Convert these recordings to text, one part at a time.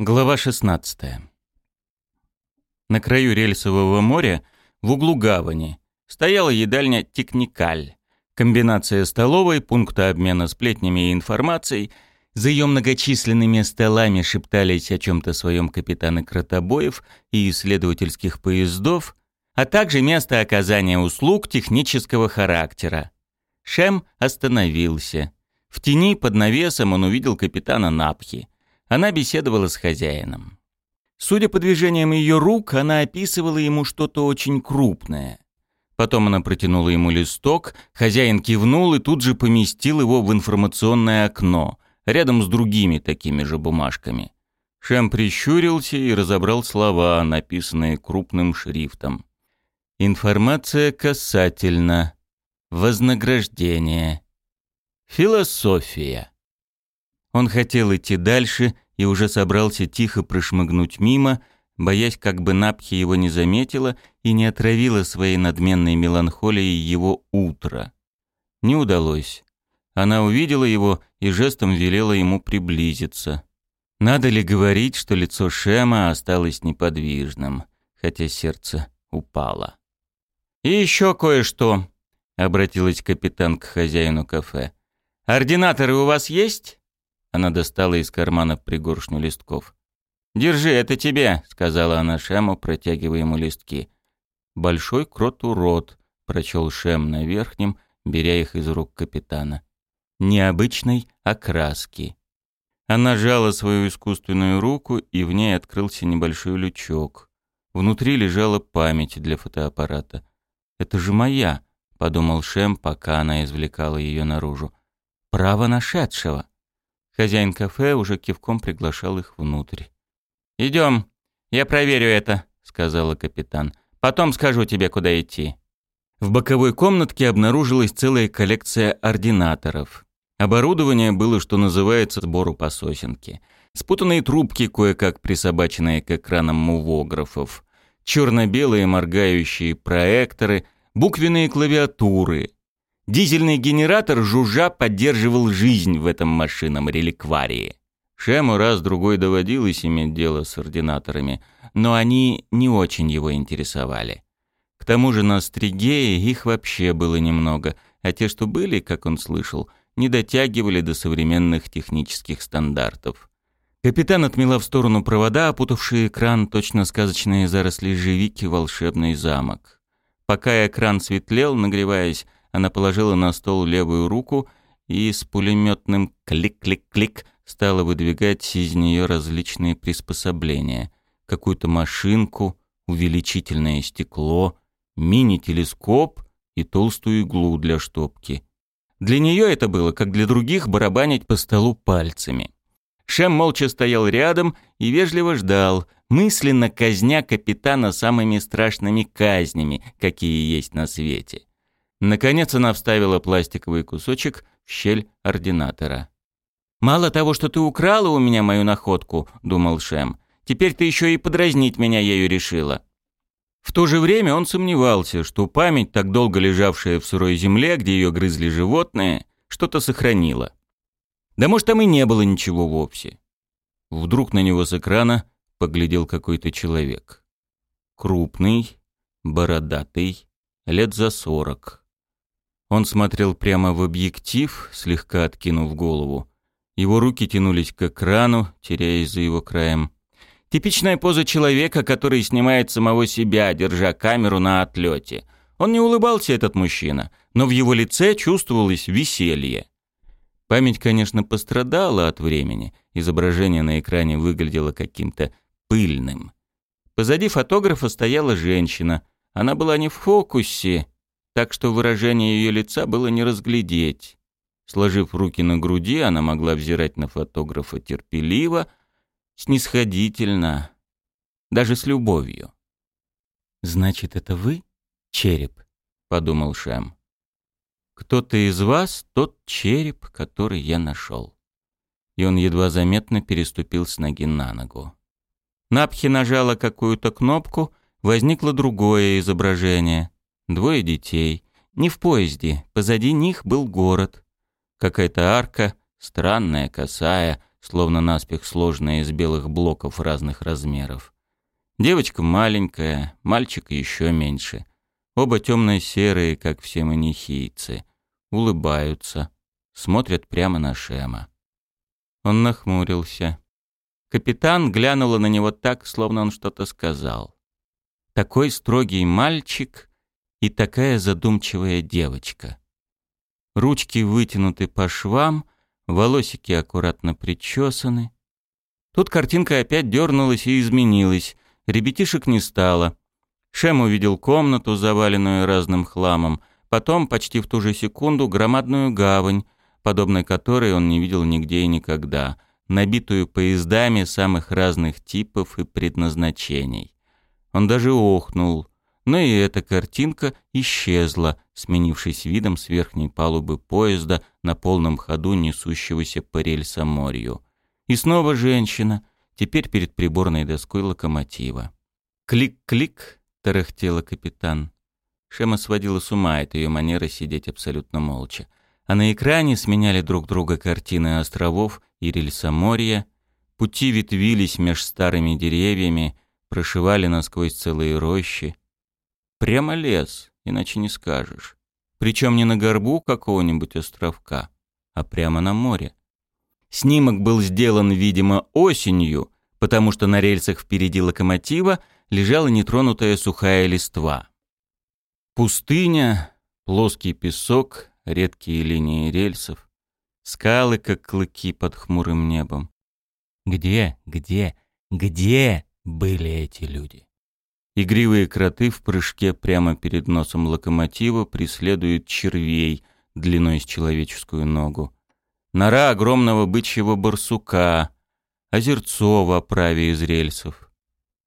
Глава 16. На краю рельсового моря, в углу гавани, стояла едальня «Техникаль», комбинация столовой, пункта обмена сплетнями и информацией. За ее многочисленными столами шептались о чем-то своем капитаны кротобоев и исследовательских поездов, а также место оказания услуг технического характера. Шем остановился. В тени под навесом он увидел капитана Напхи – она беседовала с хозяином. Судя по движениям ее рук, она описывала ему что-то очень крупное. Потом она протянула ему листок, хозяин кивнул и тут же поместил его в информационное окно, рядом с другими такими же бумажками. Шем прищурился и разобрал слова, написанные крупным шрифтом. Информация касательно. Вознаграждение. Философия. Он хотел идти дальше и уже собрался тихо прошмыгнуть мимо, боясь, как бы Напхи его не заметила и не отравила своей надменной меланхолией его утро. Не удалось. Она увидела его и жестом велела ему приблизиться. Надо ли говорить, что лицо Шема осталось неподвижным, хотя сердце упало. «И еще кое-что», — обратилась капитан к хозяину кафе. «Ординаторы у вас есть?» Она достала из кармана пригоршню листков. «Держи, это тебе», — сказала она Шему, протягивая ему листки. «Большой крот-урод», — прочел Шем на верхнем, беря их из рук капитана. «Необычной окраски». Она жала свою искусственную руку, и в ней открылся небольшой лючок. Внутри лежала память для фотоаппарата. «Это же моя», — подумал Шем, пока она извлекала ее наружу. «Право нашедшего». Хозяин кафе уже кивком приглашал их внутрь. «Идем, я проверю это», — сказала капитан. «Потом скажу тебе, куда идти». В боковой комнатке обнаружилась целая коллекция ординаторов. Оборудование было, что называется, сбору по сосенке. Спутанные трубки, кое-как присобаченные к экранам мувографов. Черно-белые моргающие проекторы, буквенные клавиатуры, Дизельный генератор жужжа поддерживал жизнь в этом машинном реликварии. Шему раз-другой доводилось иметь дело с ординаторами, но они не очень его интересовали. К тому же на Стригее их вообще было немного, а те, что были, как он слышал, не дотягивали до современных технических стандартов. Капитан отмела в сторону провода, опутавшие экран, точно сказочные заросли живики волшебный замок. Пока экран светлел, нагреваясь, она положила на стол левую руку и с пулеметным клик-клик-клик стала выдвигать из нее различные приспособления. Какую-то машинку, увеличительное стекло, мини-телескоп и толстую иглу для штопки. Для нее это было, как для других, барабанить по столу пальцами. Шем молча стоял рядом и вежливо ждал, мысленно казня капитана самыми страшными казнями, какие есть на свете. Наконец она вставила пластиковый кусочек в щель ординатора. «Мало того, что ты украла у меня мою находку», — думал Шем, «теперь ты еще и подразнить меня ею решила». В то же время он сомневался, что память, так долго лежавшая в сырой земле, где ее грызли животные, что-то сохранила. Да может, там и не было ничего вовсе. Вдруг на него с экрана поглядел какой-то человек. Крупный, бородатый, лет за сорок. Он смотрел прямо в объектив, слегка откинув голову. Его руки тянулись к экрану, теряясь за его краем. Типичная поза человека, который снимает самого себя, держа камеру на отлете. Он не улыбался, этот мужчина, но в его лице чувствовалось веселье. Память, конечно, пострадала от времени. Изображение на экране выглядело каким-то пыльным. Позади фотографа стояла женщина. Она была не в фокусе, так что выражение ее лица было не разглядеть. Сложив руки на груди, она могла взирать на фотографа терпеливо, снисходительно, даже с любовью. «Значит, это вы, череп?» — подумал Шам. «Кто-то из вас тот череп, который я нашел». И он едва заметно переступил с ноги на ногу. Напхи нажала какую-то кнопку, возникло другое изображение — Двое детей. Не в поезде. Позади них был город. Какая-то арка, странная, косая, словно наспех сложная из белых блоков разных размеров. Девочка маленькая, мальчик еще меньше. Оба темно-серые, как все манихийцы. Улыбаются, смотрят прямо на Шема. Он нахмурился. Капитан глянула на него так, словно он что-то сказал. Такой строгий мальчик и такая задумчивая девочка. Ручки вытянуты по швам, волосики аккуратно причесаны. Тут картинка опять дернулась и изменилась. Ребятишек не стало. Шем увидел комнату, заваленную разным хламом, потом, почти в ту же секунду, громадную гавань, подобной которой он не видел нигде и никогда, набитую поездами самых разных типов и предназначений. Он даже охнул, но и эта картинка исчезла, сменившись видом с верхней палубы поезда на полном ходу несущегося по рельсам морю. И снова женщина — теперь перед приборной доской локомотива. «Клик-клик!» — тарахтела капитан. Шема сводила с ума от ее манеры сидеть абсолютно молча. А на экране сменяли друг друга картины островов и рельсоморья, пути ветвились меж старыми деревьями, прошивали насквозь целые рощи. Прямо лес, иначе не скажешь. Причем не на горбу какого-нибудь островка, а прямо на море. Снимок был сделан, видимо, осенью, потому что на рельсах впереди локомотива лежала нетронутая сухая листва. Пустыня, плоский песок, редкие линии рельсов, скалы, как клыки под хмурым небом. Где, где, где были эти люди? Игривые кроты в прыжке прямо перед носом локомотива преследуют червей длиной с человеческую ногу нора огромного бычьего барсука, озерцо в оправе из рельсов,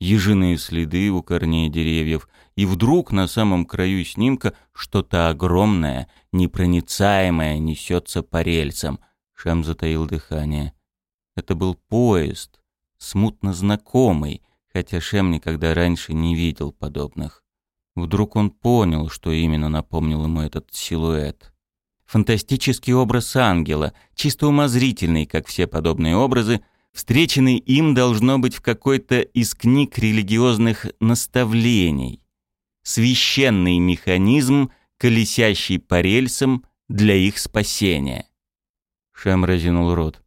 ежиные следы у корней деревьев, и вдруг на самом краю снимка что-то огромное, непроницаемое несется по рельсам. Шам затаил дыхание. Это был поезд, смутно знакомый, хотя Шем никогда раньше не видел подобных. Вдруг он понял, что именно напомнил ему этот силуэт фантастический образ ангела, чисто умозрительный, как все подобные образы, встреченный им должно быть в какой-то из книг религиозных наставлений. Священный механизм, колесящий по рельсам для их спасения. Шем разинул рот.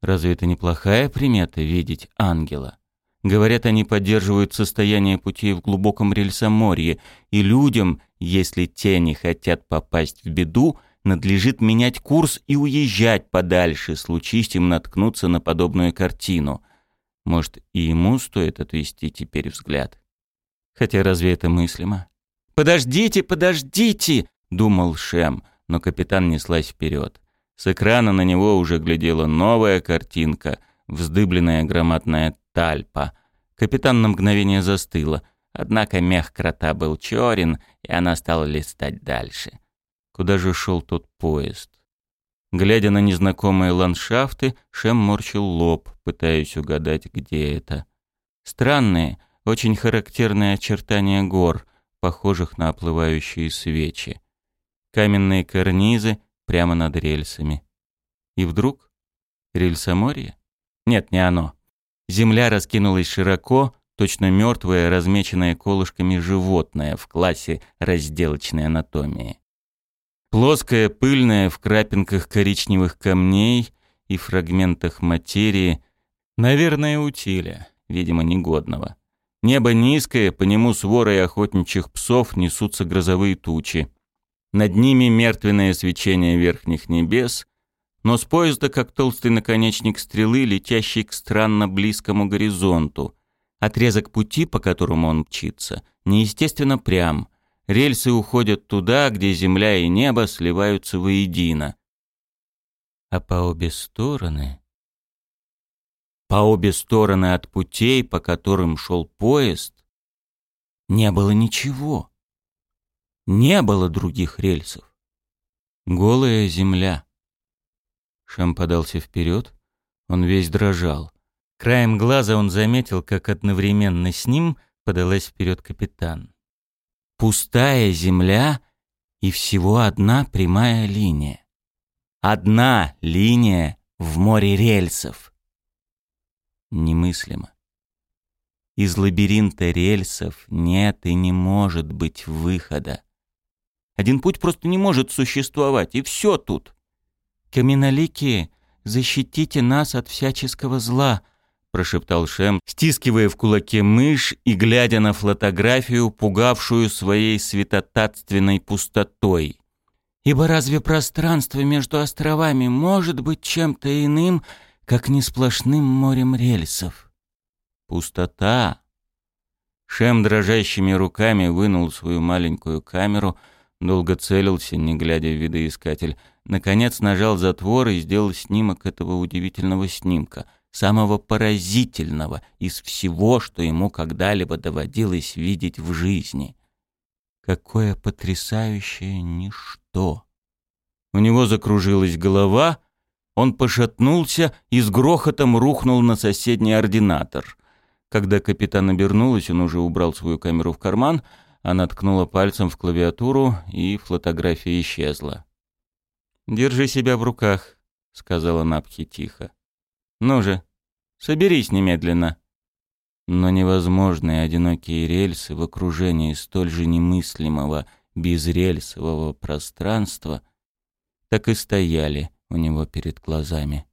Разве это неплохая примета видеть ангела? Говорят, они поддерживают состояние путей в глубоком рельсоморье, и людям, если те не хотят попасть в беду, надлежит менять курс и уезжать подальше, случись им наткнуться на подобную картину. Может, и ему стоит отвести теперь взгляд. Хотя разве это мыслимо? «Подождите, подождите!» — думал Шем, но капитан неслась вперед. С экрана на него уже глядела новая картинка, вздыбленная громадная тальпа. Капитан на мгновение застыла, однако мех крота был черен, и она стала листать дальше. Куда же шел тот поезд? Глядя на незнакомые ландшафты, Шем морщил лоб, пытаясь угадать, где это. Странные, очень характерные очертания гор, похожих на оплывающие свечи. Каменные карнизы прямо над рельсами. И вдруг рельсоморье? Нет, не оно. Земля раскинулась широко, точно мертвое, размеченное колышками животное в классе разделочной анатомии. Плоская, пыльная, в крапинках коричневых камней и фрагментах материи, наверное, утиля, видимо, негодного. Небо низкое, по нему с ворой охотничьих псов несутся грозовые тучи. Над ними мертвенное свечение верхних небес, но с поезда, как толстый наконечник стрелы, летящий к странно близкому горизонту. Отрезок пути, по которому он мчится, неестественно прям — Рельсы уходят туда, где земля и небо сливаются воедино. А по обе стороны... По обе стороны от путей, по которым шел поезд, не было ничего. Не было других рельсов. Голая земля. Шам подался вперед, он весь дрожал. Краем глаза он заметил, как одновременно с ним подалась вперед капитан. Пустая земля и всего одна прямая линия. Одна линия в море рельсов. немыслимо. Из лабиринта рельсов нет и не может быть выхода. Один путь просто не может существовать, и все тут. Каменоликие, защитите нас от всяческого зла, прошептал Шем, стискивая в кулаке мышь и глядя на фотографию, пугавшую своей светотатственной пустотой. Ибо разве пространство между островами может быть чем-то иным, как несплошным морем рельсов? Пустота. Шем дрожащими руками вынул свою маленькую камеру, долго целился, не глядя в видоискатель, наконец нажал затвор и сделал снимок этого удивительного снимка — самого поразительного из всего, что ему когда-либо доводилось видеть в жизни. Какое потрясающее ничто! У него закружилась голова, он пошатнулся и с грохотом рухнул на соседний ординатор. Когда капитан обернулась, он уже убрал свою камеру в карман, она ткнула пальцем в клавиатуру, и фотография исчезла. «Держи себя в руках», — сказала Напхи тихо. «Ну же, соберись немедленно». Но невозможные одинокие рельсы в окружении столь же немыслимого безрельсового пространства так и стояли у него перед глазами.